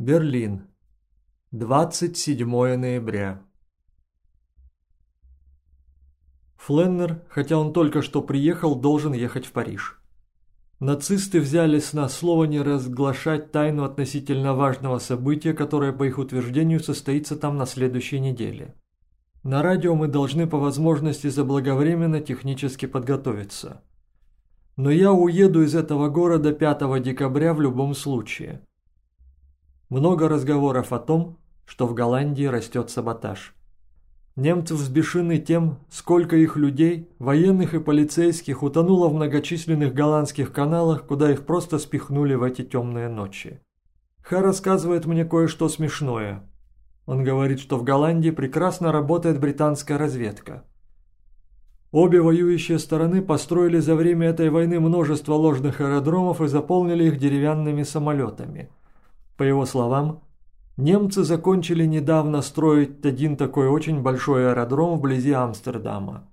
Берлин. 27 ноября. Фленнер, хотя он только что приехал, должен ехать в Париж. Нацисты взяли с нас слово не разглашать тайну относительно важного события, которое, по их утверждению, состоится там на следующей неделе. На радио мы должны по возможности заблаговременно технически подготовиться. Но я уеду из этого города 5 декабря в любом случае. Много разговоров о том, что в Голландии растет саботаж. Немцы взбешены тем, сколько их людей, военных и полицейских, утонуло в многочисленных голландских каналах, куда их просто спихнули в эти темные ночи. Ха рассказывает мне кое-что смешное. Он говорит, что в Голландии прекрасно работает британская разведка. Обе воюющие стороны построили за время этой войны множество ложных аэродромов и заполнили их деревянными самолетами – по его словам, немцы закончили недавно строить один такой очень большой аэродром вблизи Амстердама.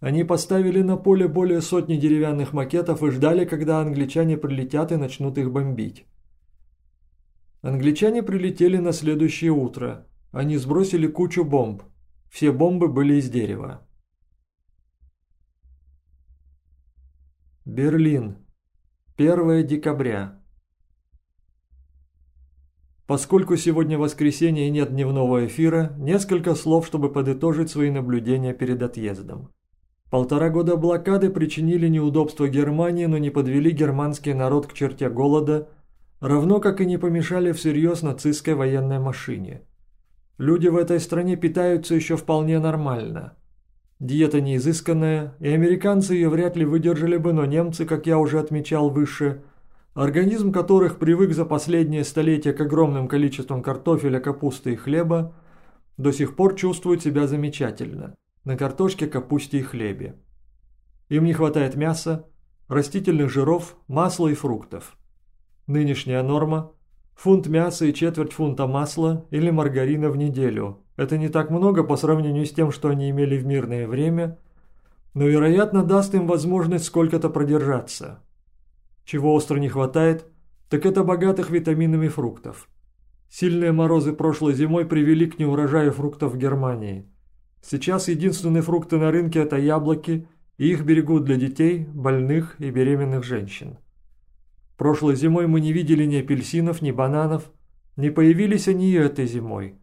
Они поставили на поле более сотни деревянных макетов и ждали, когда англичане прилетят и начнут их бомбить. Англичане прилетели на следующее утро. Они сбросили кучу бомб. Все бомбы были из дерева. Берлин. 1 декабря. Поскольку сегодня воскресенье и нет дневного эфира, несколько слов, чтобы подытожить свои наблюдения перед отъездом. Полтора года блокады причинили неудобства Германии, но не подвели германский народ к черте голода, равно как и не помешали всерьез нацистской военной машине. Люди в этой стране питаются еще вполне нормально. Диета неизысканная, и американцы ее вряд ли выдержали бы, но немцы, как я уже отмечал выше, – Организм которых привык за последнее столетие к огромным количествам картофеля, капусты и хлеба, до сих пор чувствует себя замечательно на картошке, капусте и хлебе. Им не хватает мяса, растительных жиров, масла и фруктов. Нынешняя норма – фунт мяса и четверть фунта масла или маргарина в неделю. Это не так много по сравнению с тем, что они имели в мирное время, но, вероятно, даст им возможность сколько-то продержаться – чего остро не хватает, так это богатых витаминами фруктов. Сильные морозы прошлой зимой привели к неурожаю фруктов в Германии. Сейчас единственные фрукты на рынке – это яблоки, и их берегут для детей, больных и беременных женщин. Прошлой зимой мы не видели ни апельсинов, ни бананов, не появились они и этой зимой.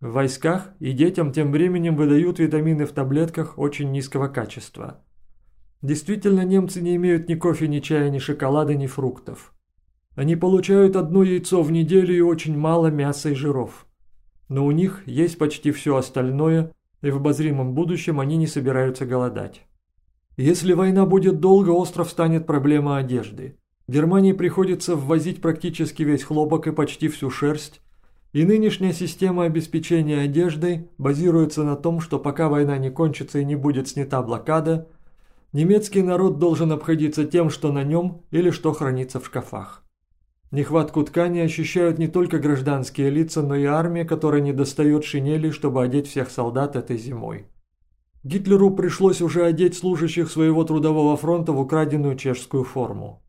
В войсках и детям тем временем выдают витамины в таблетках очень низкого качества. Действительно, немцы не имеют ни кофе, ни чая, ни шоколада, ни фруктов. Они получают одно яйцо в неделю и очень мало мяса и жиров. Но у них есть почти все остальное, и в обозримом будущем они не собираются голодать. Если война будет долго, остров станет проблема одежды. Германии приходится ввозить практически весь хлопок и почти всю шерсть, и нынешняя система обеспечения одеждой базируется на том, что пока война не кончится и не будет снята блокада – Немецкий народ должен обходиться тем, что на нем или что хранится в шкафах. Нехватку ткани ощущают не только гражданские лица, но и армия, которая не достает шинели, чтобы одеть всех солдат этой зимой. Гитлеру пришлось уже одеть служащих своего трудового фронта в украденную чешскую форму.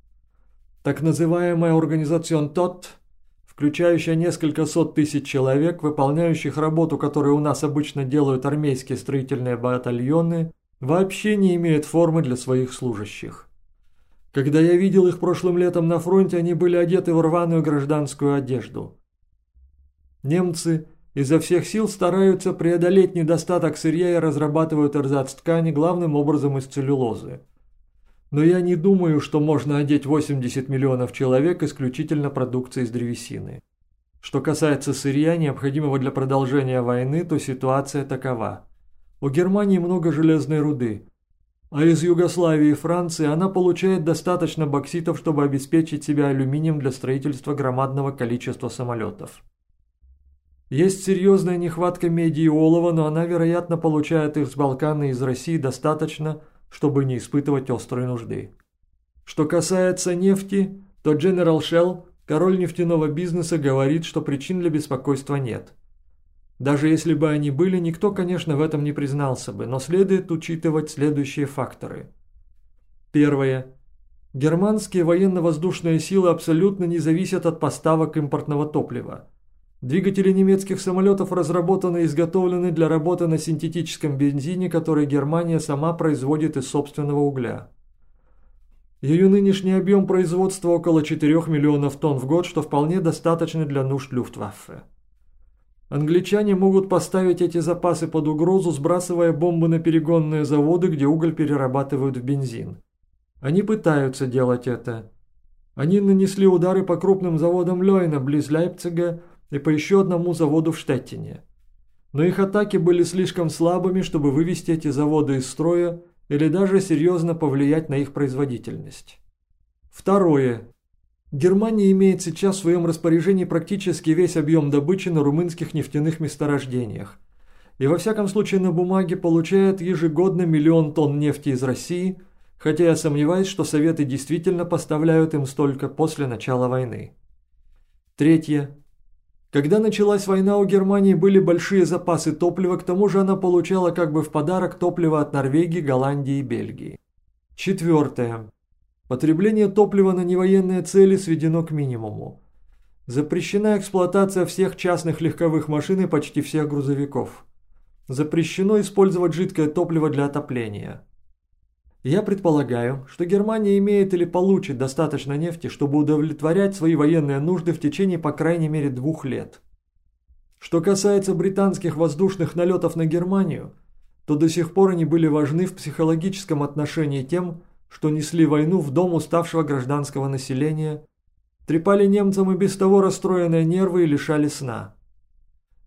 Так называемая организацион ТОТ, включающая несколько сот тысяч человек, выполняющих работу, которую у нас обычно делают армейские строительные батальоны, вообще не имеют формы для своих служащих. Когда я видел их прошлым летом на фронте, они были одеты в рваную гражданскую одежду. Немцы изо всех сил стараются преодолеть недостаток сырья и разрабатывают эрзац ткани главным образом из целлюлозы. Но я не думаю, что можно одеть 80 миллионов человек исключительно продукцией из древесины. Что касается сырья, необходимого для продолжения войны, то ситуация такова – у Германии много железной руды, а из Югославии и Франции она получает достаточно бокситов, чтобы обеспечить себя алюминием для строительства громадного количества самолетов. Есть серьезная нехватка меди и олова, но она, вероятно, получает их с Балкана и из России достаточно, чтобы не испытывать острой нужды. Что касается нефти, то General Shell, король нефтяного бизнеса, говорит, что причин для беспокойства нет – даже если бы они были, никто, конечно, в этом не признался бы, но следует учитывать следующие факторы. Первое. Германские военно-воздушные силы абсолютно не зависят от поставок импортного топлива. Двигатели немецких самолетов разработаны и изготовлены для работы на синтетическом бензине, который Германия сама производит из собственного угля. Ее нынешний объем производства около 4 миллионов тонн в год, что вполне достаточно для нужд Люфтваффе. Англичане могут поставить эти запасы под угрозу, сбрасывая бомбы на перегонные заводы, где уголь перерабатывают в бензин. Они пытаются делать это. Они нанесли удары по крупным заводам Лойна близ Лейпцига и по еще одному заводу в Штеттине. Но их атаки были слишком слабыми, чтобы вывести эти заводы из строя или даже серьезно повлиять на их производительность. Второе. Германия имеет сейчас в своем распоряжении практически весь объем добычи на румынских нефтяных месторождениях. И во всяком случае на бумаге получает ежегодно миллион тонн нефти из России – хотя я сомневаюсь, что Советы действительно поставляют им столько после начала войны. Третье. Когда началась война, у Германии были большие запасы топлива, к тому же она получала как бы в подарок топливо от Норвегии, Голландии и Бельгии. Четвертое. Потребление топлива на невоенные цели сведено к минимуму. Запрещена эксплуатация всех частных легковых машин и почти всех грузовиков. Запрещено использовать жидкое топливо для отопления. Я предполагаю, что Германия имеет или получит достаточно нефти, чтобы удовлетворять свои военные нужды в течение по крайней мере двух лет. Что касается британских воздушных налетов на Германию, то до сих пор они были важны в психологическом отношении тем, что несли войну в дом уставшего гражданского населения, трепали немцам и без того расстроенные нервы и лишали сна.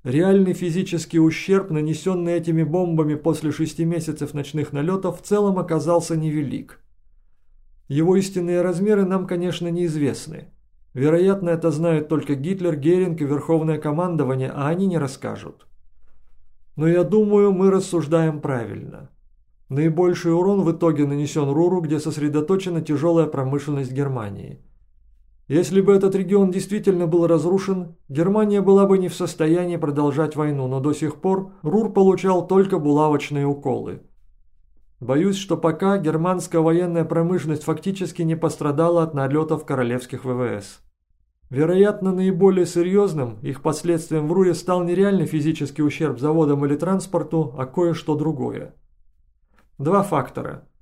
Реальный физический ущерб, нанесенный этими бомбами после шести месяцев ночных налетов, в целом оказался невелик. Его истинные размеры нам, конечно, неизвестны. Вероятно, это знают только Гитлер, Геринг и Верховное командование, а они не расскажут. Но я думаю, мы рассуждаем правильно. Наибольший урон в итоге нанесен Руру, где сосредоточена тяжелая промышленность Германии – если бы этот регион действительно был разрушен, Германия была бы не в состоянии продолжать войну, но до сих пор Рур получал только булавочные уколы. Боюсь, что пока германская военная промышленность фактически не пострадала от налетов королевских ВВС. Вероятно, наиболее серьезным их последствием в Руре стал не реальный физический ущерб заводам или транспорту, а кое-что другое. Два фактора –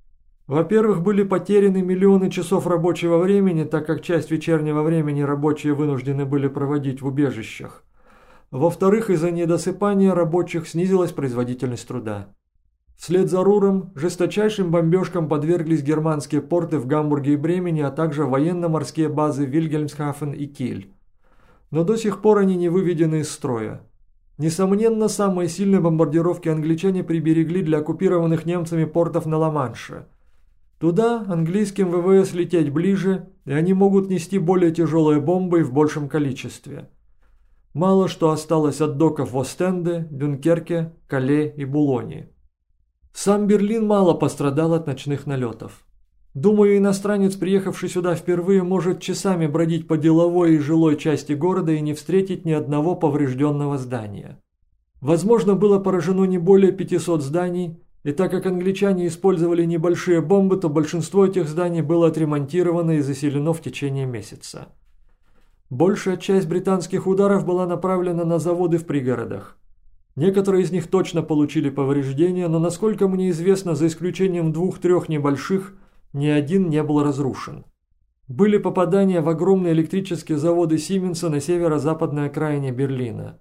во-первых, были потеряны миллионы часов рабочего времени, так как часть вечернего времени рабочие вынуждены были проводить в убежищах. Во-вторых, из-за недосыпания рабочих снизилась производительность труда. Вслед за Руром жесточайшим бомбежкам подверглись германские порты в Гамбурге и Бремени, а также военно-морские базы Вильгельмсхафен и Киль. Но до сих пор они не выведены из строя. Несомненно, самые сильные бомбардировки англичане приберегли для оккупированных немцами портов на Ла-Манше – Туда английским ВВС лететь ближе, и они могут нести более тяжелые бомбы в большем количестве. Мало что осталось от доков в Остенде, Дюнкерке, Кале и Булоне. Сам Берлин мало пострадал от ночных налетов. Думаю, иностранец, приехавший сюда впервые, может часами бродить по деловой и жилой части города и не встретить ни одного поврежденного здания. Возможно, было поражено не более 500 зданий, и так как англичане использовали небольшие бомбы, то большинство этих зданий было отремонтировано и заселено в течение месяца. Большая часть британских ударов была направлена на заводы в пригородах. Некоторые из них точно получили повреждения, но, насколько мне известно, за исключением двух-трех небольших, ни один не был разрушен. Были попадания в огромные электрические заводы Сименса на северо-западной окраине Берлина.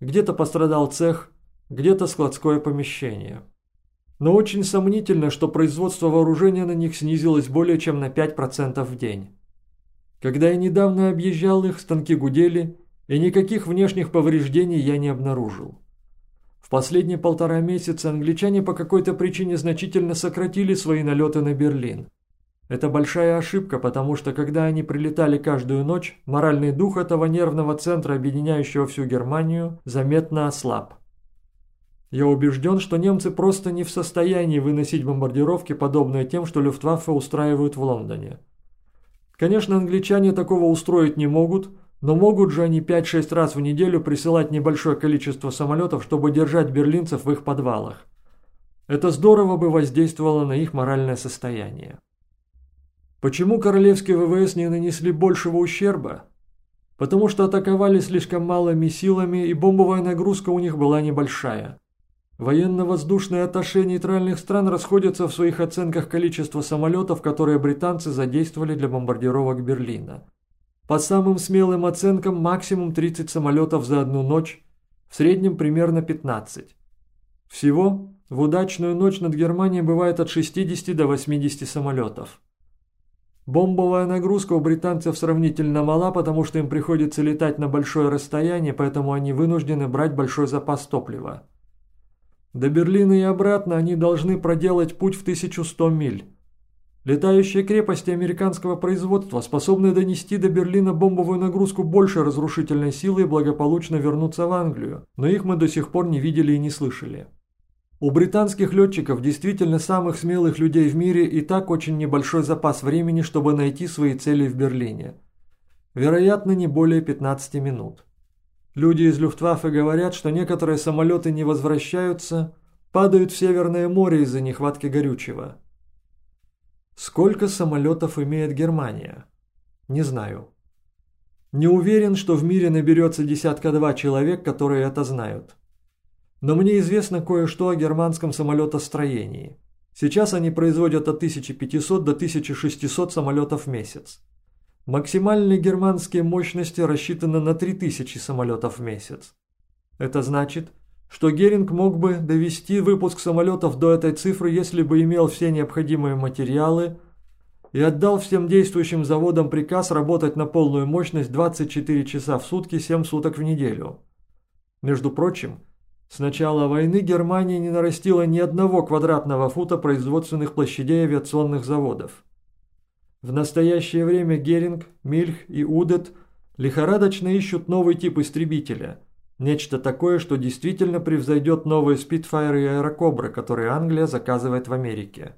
Где-то пострадал цех, где-то складское помещение но очень сомнительно, что производство вооружения на них снизилось более чем на 5% в день. Когда я недавно объезжал их, станки гудели, и никаких внешних повреждений я не обнаружил. В последние полтора месяца англичане по какой-то причине значительно сократили свои налеты на Берлин. Это большая ошибка, потому что когда они прилетали каждую ночь, моральный дух этого нервного центра, объединяющего всю Германию, заметно ослаб. Я убежден, что немцы просто не в состоянии выносить бомбардировки, подобные тем, что Люфтваффе устраивают в Лондоне. Конечно, англичане такого устроить не могут, но могут же они 5-6 раз в неделю присылать небольшое количество самолетов, чтобы держать берлинцев в их подвалах. Это здорово бы воздействовало на их моральное состояние. Почему королевские ВВС не нанесли большего ущерба? Потому что атаковали слишком малыми силами и бомбовая нагрузка у них была небольшая. Военно-воздушные атташе нейтральных стран расходятся в своих оценках количества самолетов, которые британцы задействовали для бомбардировок Берлина. По самым смелым оценкам максимум 30 самолетов за одну ночь, в среднем примерно 15. Всего в удачную ночь над Германией бывает от 60 до 80 самолетов. Бомбовая нагрузка у британцев сравнительно мала, потому что им приходится летать на большое расстояние, поэтому они вынуждены брать большой запас топлива. До Берлина и обратно они должны проделать путь в 1100 миль. Летающие крепости американского производства способны донести до Берлина бомбовую нагрузку больше разрушительной силы и благополучно вернуться в Англию, но их мы до сих пор не видели и не слышали. У британских летчиков, действительно самых смелых людей в мире, и так очень небольшой запас времени, чтобы найти свои цели в Берлине. Вероятно, не более 15 минут. Люди из Люфтваффе говорят, что некоторые самолеты не возвращаются, падают в Северное море из-за нехватки горючего. Сколько самолетов имеет Германия? Не знаю. Не уверен, что в мире наберется десятка-два человек, которые это знают. Но мне известно кое-что о германском самолетостроении. Сейчас они производят от 1500 до 1600 самолетов в месяц. Максимальные германские мощности рассчитаны на 3000 самолетов в месяц. Это значит, что Геринг мог бы довести выпуск самолетов до этой цифры, если бы имел все необходимые материалы и отдал всем действующим заводам приказ работать на полную мощность 24 часа в сутки, 7 суток в неделю. Между прочим, с начала войны Германия не нарастила ни одного квадратного фута производственных площадей авиационных заводов. В настоящее время Геринг, Мильх и Удет лихорадочно ищут новый тип истребителя. Нечто такое, что действительно превзойдет новые Спитфайры и Аэрокобры, которые Англия заказывает в Америке.